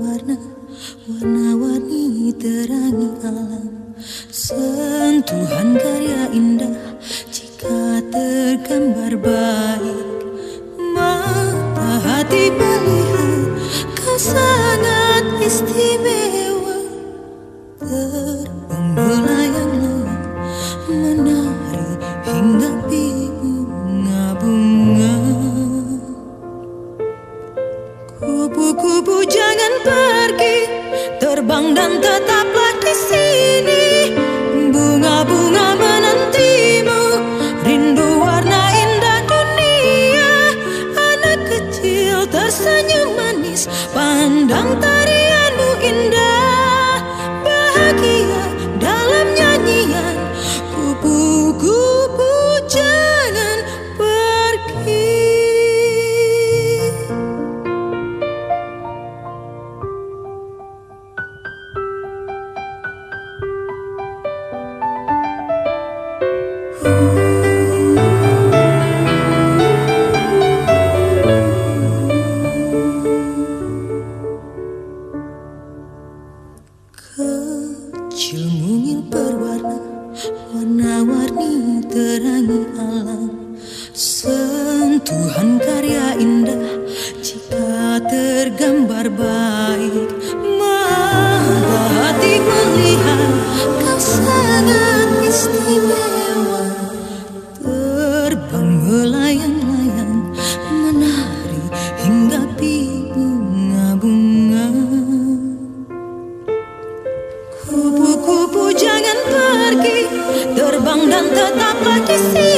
warna Warna-warni terangi alam. Sentuhan karya indah Jika tergambar baik Mata hati melihat Kau Terbang dan tetaplah di sini. Bunga-bunga menantimu Rindu warna indah dunia. Anak kecil tersenyum manis Pandang tarianmu Kecil mungil berwarna Warna-warni terangi alam. Sentuhan karya indah Jika tergambar baik pra que se